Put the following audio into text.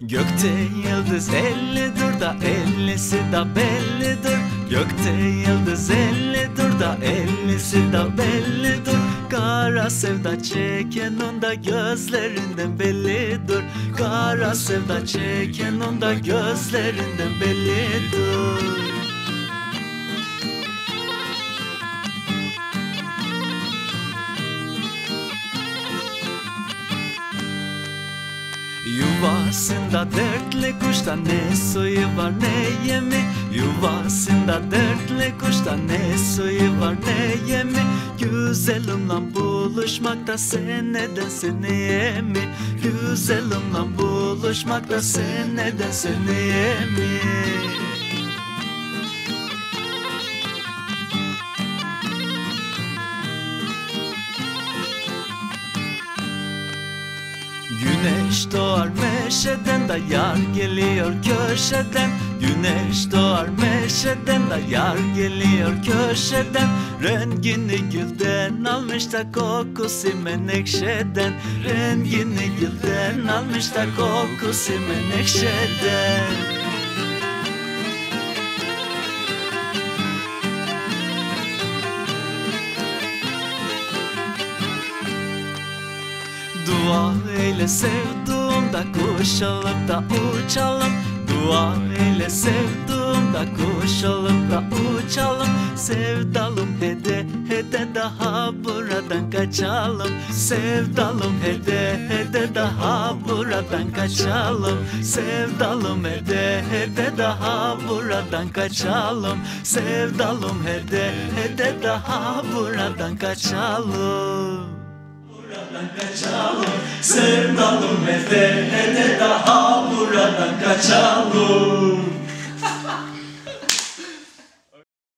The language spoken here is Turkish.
Gökte yıldız ellidir da ellisi da bellidir. Gökte yıldız ellidir da ellisi da bellidir. Kara sevda çeken onda gözlerinden bellidir. Kara sevda çeken onda gözlerinden bellidir Yuvasında dertli kuşta ne suyu var ne yemi? Yuvasında dertli kuşta ne suyu var ne yemi? Güzelimle buluşmakta sen neden seni yemi? Güzelimle buluşmakta sen neden seni yemi Güneş doğar meşeden da yar geliyor köşeden. Güneş doğar meşeden da yar geliyor köşeden. Rengini gülden almış da kokusu menekşeden Rengini gülden almış da kokusu menekşeden Dua eyle sevduğumda olup da uçalım. Dua eyle sevduğumda olup da uçalım. Sevdalım hede hede daha buradan kaçalım. Sevdalım hede hede daha buradan kaçalım. Sevdalım hede hede daha buradan kaçalım. Sevdalım hede hede daha buradan kaçalım buradan kaçalım Sevdalım ede ede daha buradan kaçalım